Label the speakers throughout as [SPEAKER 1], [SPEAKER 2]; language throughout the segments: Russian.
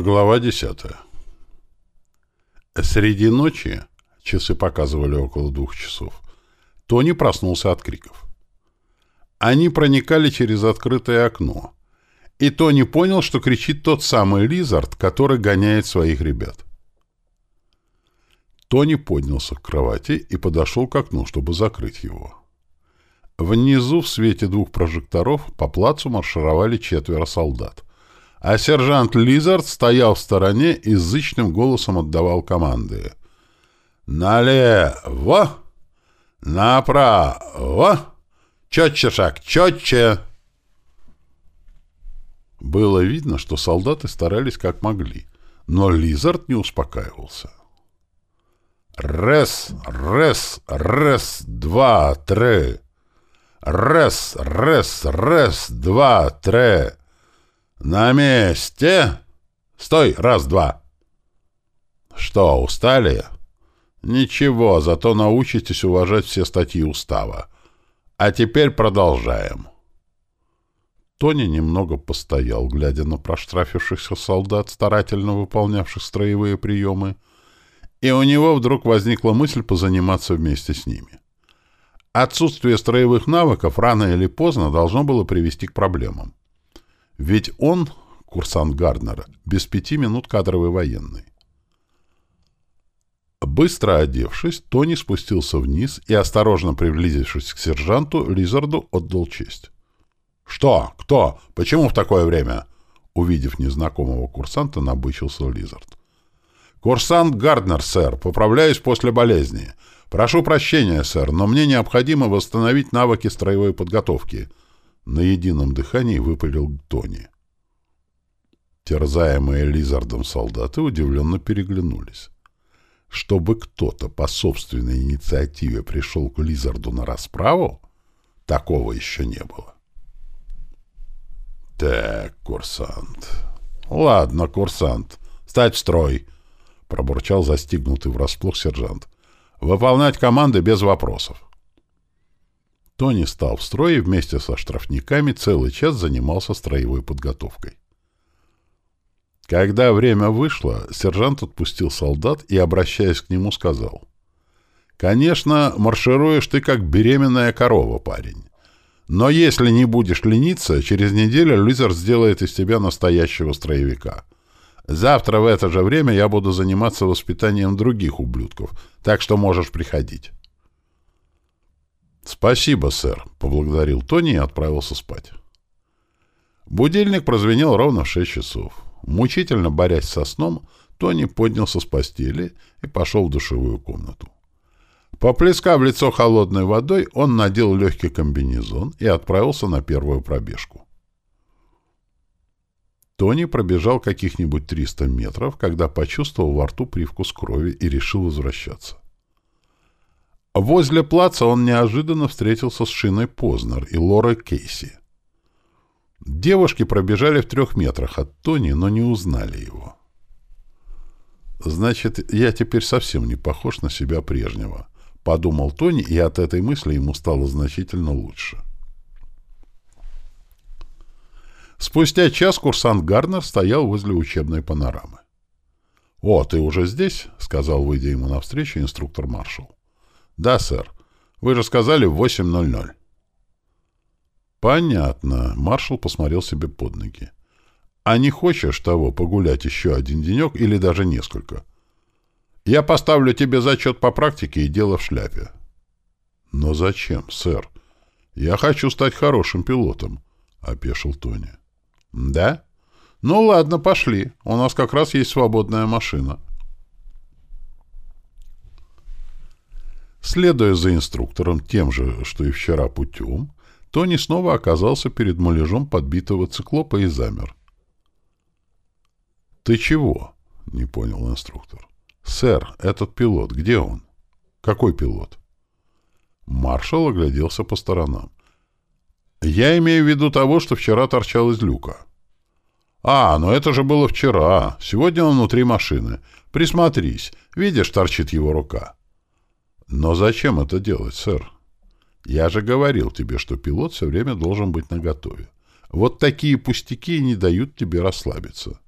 [SPEAKER 1] Глава десятая. Среди ночи, часы показывали около двух часов, Тони проснулся от криков. Они проникали через открытое окно, и Тони понял, что кричит тот самый Лизард, который гоняет своих ребят. Тони поднялся к кровати и подошел к окну, чтобы закрыть его. Внизу, в свете двух прожекторов, по плацу маршировали четверо солдат — а сержант Лизард стоял в стороне и зычным голосом отдавал команды. «Налево! Направо! Четче шаг, четче!» Было видно, что солдаты старались как могли, но Лизард не успокаивался. «Рес, рес, рес, два, три! Рес, рес, рес, два, три!» «На месте! Стой! Раз-два!» «Что, устали?» «Ничего, зато научитесь уважать все статьи устава. А теперь продолжаем». Тони немного постоял, глядя на проштрафившихся солдат, старательно выполнявших строевые приемы, и у него вдруг возникла мысль позаниматься вместе с ними. Отсутствие строевых навыков рано или поздно должно было привести к проблемам. Ведь он, курсант Гарднера, без пяти минут кадровый военный. Быстро одевшись, Тони спустился вниз и, осторожно приблизившись к сержанту, Лизарду отдал честь. «Что? Кто? Почему в такое время?» Увидев незнакомого курсанта, набычился Лизард. «Курсант Гарднер, сэр. Поправляюсь после болезни. Прошу прощения, сэр, но мне необходимо восстановить навыки строевой подготовки», на едином дыхании выпалил Тони. Терзаемые Лизардом солдаты удивленно переглянулись. Чтобы кто-то по собственной инициативе пришел к Лизарду на расправу, такого еще не было. «Так, курсант. Ладно, курсант. Стать в строй!» — пробурчал застигнутый врасплох сержант. «Выполнять команды без вопросов». Тони стал в строй и вместе со штрафниками целый час занимался строевой подготовкой. Когда время вышло, сержант отпустил солдат и, обращаясь к нему, сказал. «Конечно, маршируешь ты как беременная корова, парень. Но если не будешь лениться, через неделю Лизер сделает из тебя настоящего строевика. Завтра в это же время я буду заниматься воспитанием других ублюдков, так что можешь приходить». «Спасибо, сэр», — поблагодарил Тони и отправился спать. Будильник прозвенел ровно в шесть часов. Мучительно борясь со сном, Тони поднялся с постели и пошел в душевую комнату. Поплескав лицо холодной водой, он надел легкий комбинезон и отправился на первую пробежку. Тони пробежал каких-нибудь 300 метров, когда почувствовал во рту привкус крови и решил возвращаться. Возле плаца он неожиданно встретился с Шиной Познер и Лорой Кейси. Девушки пробежали в трех метрах от Тони, но не узнали его. «Значит, я теперь совсем не похож на себя прежнего», — подумал Тони, и от этой мысли ему стало значительно лучше. Спустя час курсант Гарнер стоял возле учебной панорамы. «О, ты уже здесь?» — сказал, выйдя ему навстречу, инструктор маршал. «Да, сэр. Вы же сказали в 8.00». «Понятно». Маршал посмотрел себе под ноги. «А не хочешь того погулять еще один денек или даже несколько? Я поставлю тебе зачет по практике и дело в шляпе». «Но зачем, сэр? Я хочу стать хорошим пилотом», — опешил Тони. «Да? Ну ладно, пошли. У нас как раз есть свободная машина». Следуя за инструктором тем же, что и вчера путем, Тони снова оказался перед муляжом подбитого циклопа и замер. «Ты чего?» — не понял инструктор. «Сэр, этот пилот, где он?» «Какой пилот?» Маршал огляделся по сторонам. «Я имею в виду того, что вчера торчал из люка». «А, но это же было вчера. Сегодня он внутри машины. Присмотрись. Видишь, торчит его рука». Но зачем это делать, сэр? Я же говорил тебе, что пилот все время должен быть наготове. Вот такие пустяки не дают тебе расслабиться.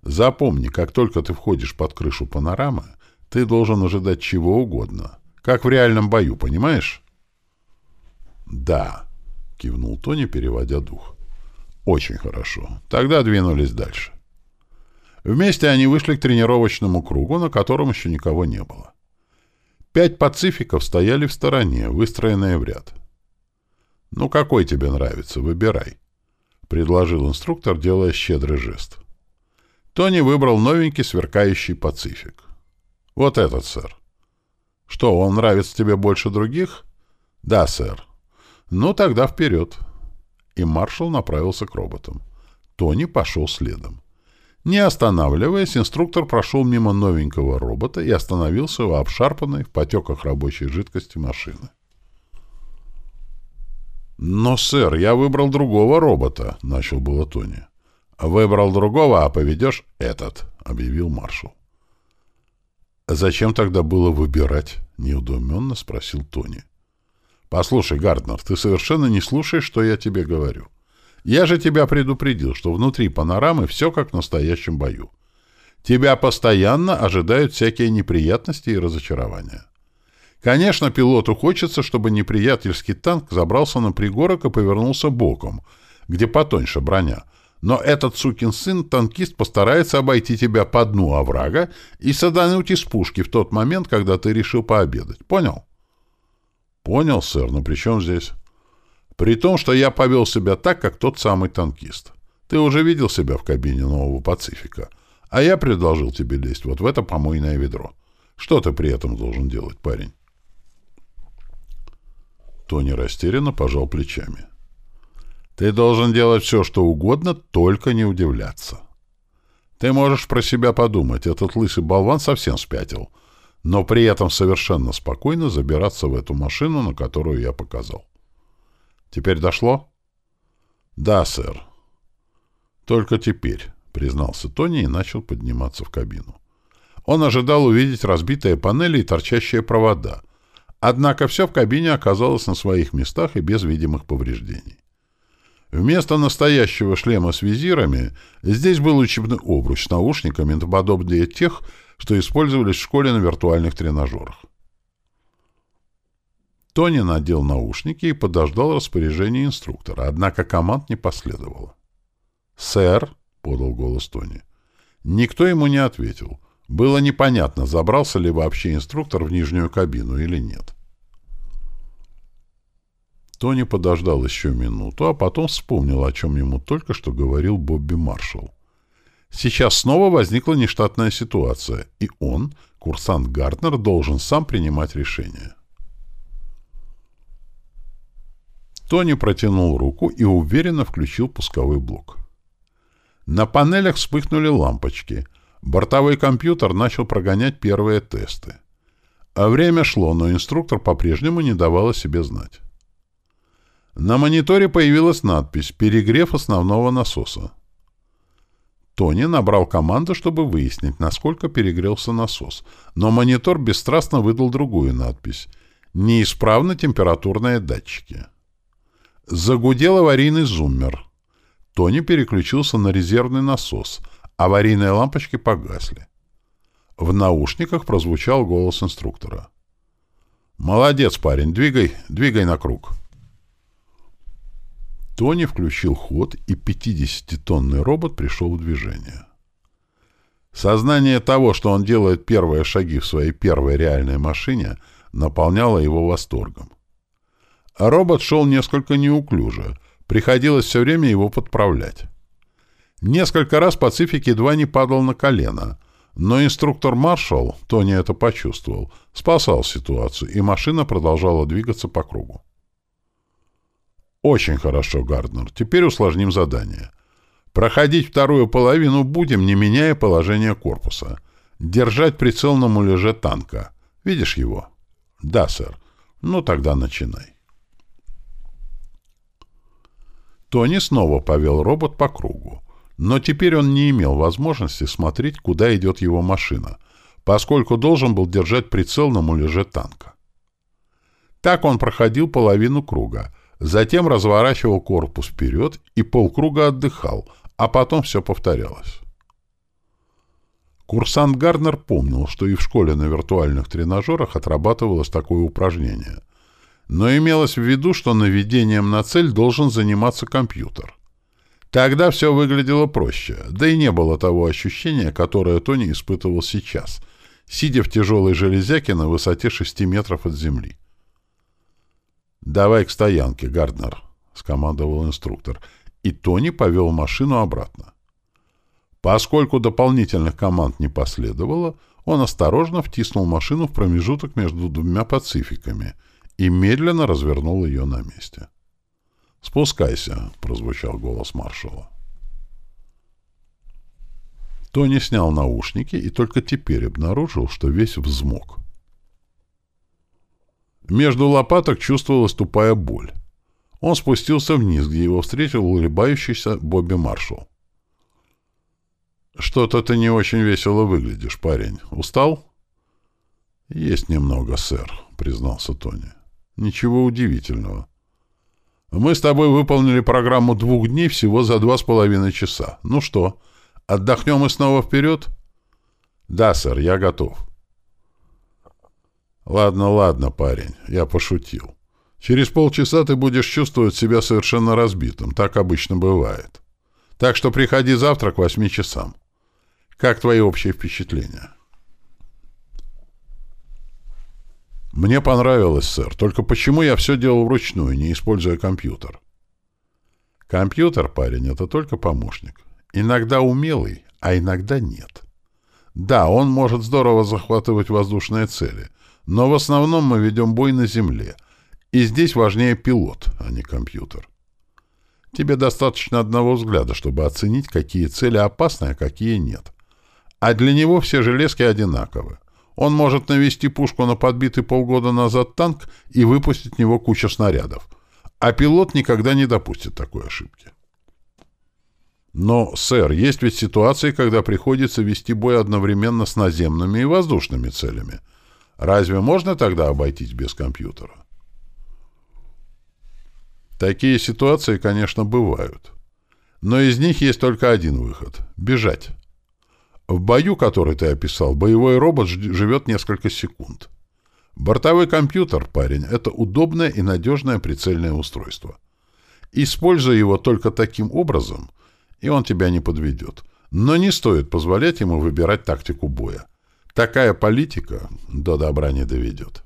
[SPEAKER 1] Запомни, как только ты входишь под крышу панорамы, ты должен ожидать чего угодно. Как в реальном бою, понимаешь? Да, кивнул Тони, переводя дух. Очень хорошо. Тогда двинулись дальше. Вместе они вышли к тренировочному кругу, на котором еще никого не было. Пять пацификов стояли в стороне, выстроенные в ряд. «Ну, какой тебе нравится? Выбирай», — предложил инструктор, делая щедрый жест. Тони выбрал новенький сверкающий пацифик. «Вот этот, сэр». «Что, он нравится тебе больше других?» «Да, сэр». «Ну, тогда вперед». И маршал направился к роботам. Тони пошел следом. Не останавливаясь, инструктор прошел мимо новенького робота и остановился у обшарпанной в потеках рабочей жидкости машины. «Но, сэр, я выбрал другого робота», — начал было Тони. «Выбрал другого, а поведешь этот», — объявил маршал. «Зачем тогда было выбирать?» — неудуменно спросил Тони. «Послушай, Гарднер, ты совершенно не слушаешь, что я тебе говорю. Я же тебя предупредил, что внутри панорамы все как в настоящем бою. Тебя постоянно ожидают всякие неприятности и разочарования. Конечно, пилоту хочется, чтобы неприятельский танк забрался на пригорок и повернулся боком, где потоньше броня. Но этот сукин сын, танкист, постарается обойти тебя по дну оврага и садануть из пушки в тот момент, когда ты решил пообедать. Понял? Понял, сэр, но при чем здесь? При том, что я повел себя так, как тот самый танкист. Ты уже видел себя в кабине нового «Пацифика», а я предложил тебе лезть вот в это помойное ведро. Что ты при этом должен делать, парень? Тони растерянно пожал плечами. Ты должен делать все, что угодно, только не удивляться. Ты можешь про себя подумать, этот лысый болван совсем спятил, но при этом совершенно спокойно забираться в эту машину, на которую я показал. Теперь дошло? Да, сэр. Только теперь, признался Тони и начал подниматься в кабину. Он ожидал увидеть разбитые панели и торчащие провода. Однако все в кабине оказалось на своих местах и без видимых повреждений. Вместо настоящего шлема с визирами здесь был учебный обруч с наушниками, наподобие тех, что использовались в школе на виртуальных тренажерах. Тони надел наушники и подождал распоряжения инструктора, однако команд не последовало. «Сэр», — подал голос Тони. Никто ему не ответил. Было непонятно, забрался ли вообще инструктор в нижнюю кабину или нет. Тони подождал еще минуту, а потом вспомнил, о чем ему только что говорил Бобби Маршалл. Сейчас снова возникла нештатная ситуация, и он, курсант Гартнер, должен сам принимать решение. Тони протянул руку и уверенно включил пусковой блок. На панелях вспыхнули лампочки. Бортовой компьютер начал прогонять первые тесты. А время шло, но инструктор по-прежнему не давал о себе знать. На мониторе появилась надпись «Перегрев основного насоса». Тони набрал команду, чтобы выяснить, насколько перегрелся насос, но монитор бесстрастно выдал другую надпись «Неисправны температурные датчики». Загудел аварийный зуммер. Тони переключился на резервный насос. Аварийные лампочки погасли. В наушниках прозвучал голос инструктора. «Молодец, парень, двигай, двигай на круг». Тони включил ход, и 50-тонный робот пришел в движение. Сознание того, что он делает первые шаги в своей первой реальной машине, наполняло его восторгом. Робот шел несколько неуклюже, приходилось все время его подправлять. Несколько раз Пацифик едва не падал на колено, но инструктор Маршалл, Тони это почувствовал, спасал ситуацию, и машина продолжала двигаться по кругу. «Очень хорошо, Гарднер. Теперь усложним задание. Проходить вторую половину будем, не меняя положение корпуса. Держать прицел на муляже танка. Видишь его?» «Да, сэр. Ну, тогда начинай». Тони снова повел робот по кругу. Но теперь он не имел возможности смотреть, куда идет его машина, поскольку должен был держать прицел на муляже танка. Так он проходил половину круга, затем разворачивал корпус вперед и полкруга отдыхал, а потом все повторялось. Курсант Гарднер помнил, что и в школе на виртуальных тренажерах отрабатывалось такое упражнение. Но имелось в виду, что наведением на цель должен заниматься компьютер. Тогда все выглядело проще, да и не было того ощущения, которое Тони испытывал сейчас, сидя в тяжелой железяке на высоте 6 метров от земли. «Давай к стоянке, Гарднер», — скомандовал инструктор, и Тони повел машину обратно. Поскольку дополнительных команд не последовало, он осторожно втиснул машину в промежуток между двумя пацификами и медленно развернул ее на месте. «Спускайся», — прозвучал голос маршала. Тони снял наушники и только теперь обнаружил, что весь взмок. Между лопаток чувствовалась тупая боль. Он спустился вниз, где его встретил улыбающийся Бобби Маршалл. «Что-то ты не очень весело выглядишь, парень. Устал?» «Есть немного, сэр», — признался Тони. «Ничего удивительного. Мы с тобой выполнили программу двух дней всего за два с половиной часа. Ну что, отдохнем и снова вперед?» «Да, сэр, я готов». «Ладно, ладно, парень, я пошутил. Через полчаса ты будешь чувствовать себя совершенно разбитым. Так обычно бывает. Так что приходи завтра к восьми часам. Как твои общие впечатления? Мне понравилось, сэр. Только почему я все делал вручную, не используя компьютер? Компьютер, парень, это только помощник. Иногда умелый, а иногда нет. Да, он может здорово захватывать воздушные цели, но в основном мы ведем бой на земле, и здесь важнее пилот, а не компьютер. Тебе достаточно одного взгляда, чтобы оценить, какие цели опасны, а какие нет. А для него все железки одинаковы. Он может навести пушку на подбитый полгода назад танк и выпустить в него кучу снарядов. А пилот никогда не допустит такой ошибки. Но, сэр, есть ведь ситуации, когда приходится вести бой одновременно с наземными и воздушными целями. Разве можно тогда обойтись без компьютера? Такие ситуации, конечно, бывают. Но из них есть только один выход — бежать. В бою, который ты описал, боевой робот живет несколько секунд. Бортовой компьютер, парень, это удобное и надежное прицельное устройство. Используй его только таким образом, и он тебя не подведет. Но не стоит позволять ему выбирать тактику боя. Такая политика до добра не доведет.